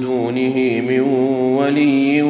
دونه من ولي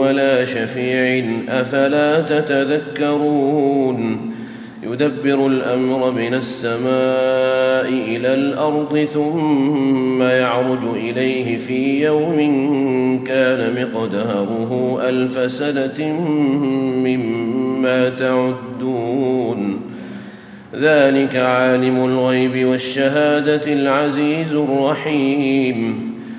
ولا شفيع. أفلا تتذكرون؟ يدبر الأمر من السماء إلى الأرض ثم يعرج إليه في يوم كان مقداره ألف سنة مما تعدون. ذلك عالم الغيب والشهادة العزيز الرحيم.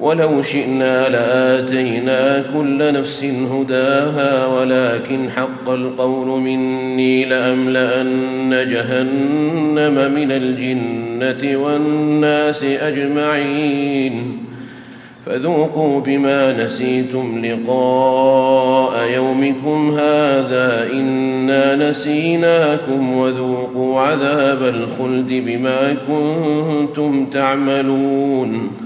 ولو شئنا لآتينا كل نفس هداها ولكن حق القول مني لأملأن جهنم من الجنة والناس أجمعين. فذوقوا بما نسيتم لقاء يومكم هذا إنا نسيناكم وذوقوا عذاب الخلد بما كنتم تعملون.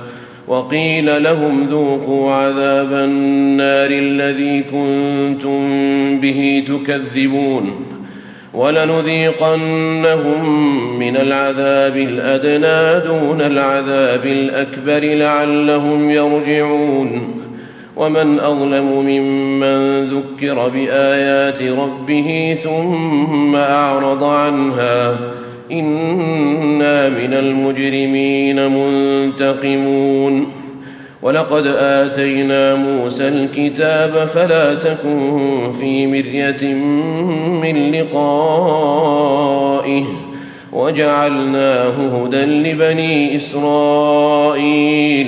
وقيل لهم ذوقوا عذاب النار الذي كنتم به تكذبون ولنذيقنهم من العذاب الأدنى دون العذاب الأكبر لعلهم يرجعون ومن أظلم ممن ذكر بآيات ربه ثم أعرض عنها إنا من المجرمين منتقمون. ولقد آتينا موسى الكتاب فلا تكن في مرية من لقائه وجعلناه هدى لبني إسرائيل.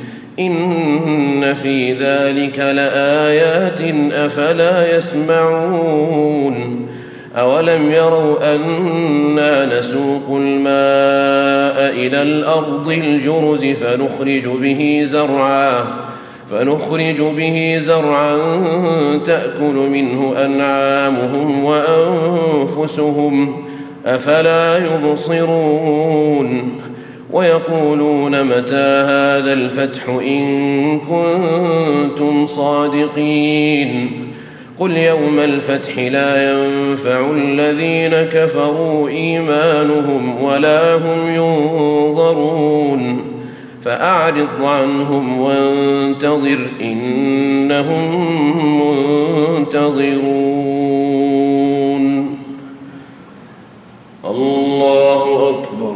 إن في ذلك لآيات أفلا يسمعون أولم يروا أنا نسوق الماء إلى الأرض الجرز فنخرج به زرعا فنخرج به زرعا تأكل منه أنعامهم وأنفسهم أفلا يبصرون ويقولون متى هذا الفتح إن كنتم صادقين قل يوم الفتح لا ينفع الذين كفروا إيمانهم ولا هم ينظرون فأعرض عنهم وانتظر إنهم منتظرون. الله أكبر.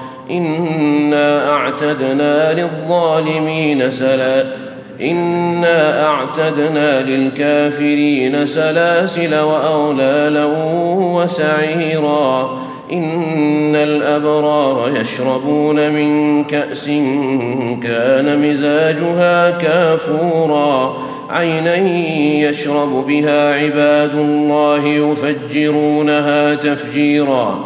انا اعتدنا للظالمين سلا انا اعتدنا للكافرين سلاسل واغلالا وسعيرا. ان الابرار يشربون من كاس كان مزاجها كافورا. عينا يشرب بها عباد الله يفجرونها تفجيرا.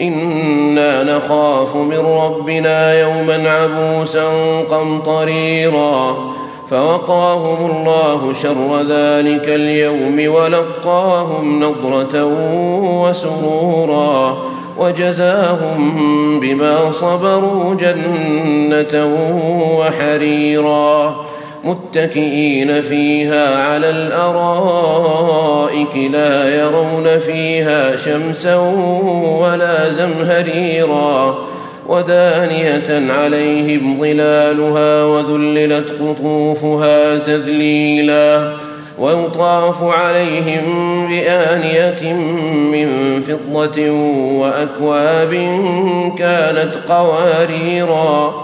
إنا نخاف من ربنا يوما عبوسا قمطريرا فوقاهم الله شر ذلك اليوم ولقاهم نضرة وسرورا وجزاهم بما صبروا جنة وحريرا متكئين فيها على الأرائك لا يرون فيها شمسا ولا زمهريرا ودانية عليهم ظلالها وذللت قطوفها تذليلا ويطاف عليهم بآنية من فضة وأكواب كانت قواريرا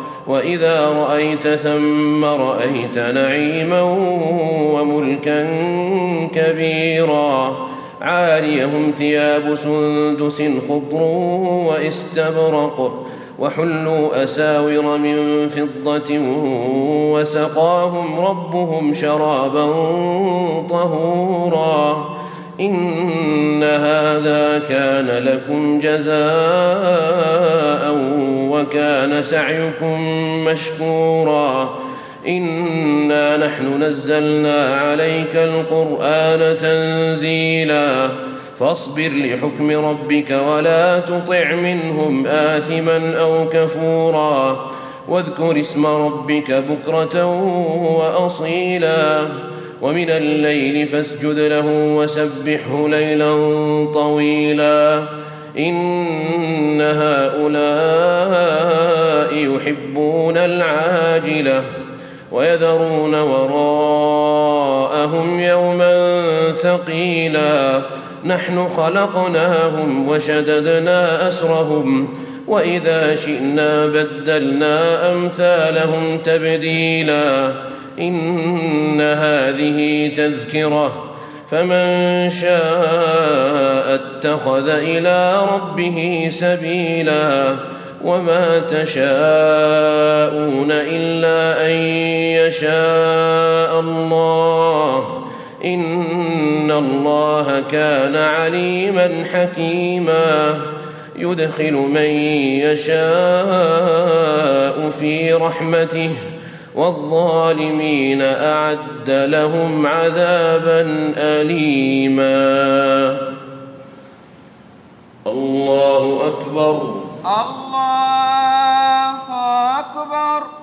وإذا رأيت ثم رأيت نعيما وملكا كبيرا عاليهم ثياب سندس خضر واستبرق وحلوا أساور من فضة وسقاهم ربهم شرابا طهورا إن هذا كان لكم جزاء وكان سعيكم مشكورا. إنا نحن نزلنا عليك القرآن تنزيلا. فاصبر لحكم ربك ولا تطع منهم آثما أو كفورا. واذكر اسم ربك بكرة وأصيلا. ومن الليل فاسجد له وسبحه ليلا طويلا. إن هؤلاء يحبون العاجلة ويذرون وراءهم يوما ثقيلا. نحن خلقناهم وشددنا أسرهم وإذا شئنا بدلنا أمثالهم تبديلا. إن هذه تذكرة فمن شاء اتخذ إلى ربه سبيلا وما تشاءون إلا أن يشاء الله إن الله كان عليما حكيما يدخل من يشاء في رحمته والظالمين أعد لهم عذابا اليما. الله أكبر. الله أكبر.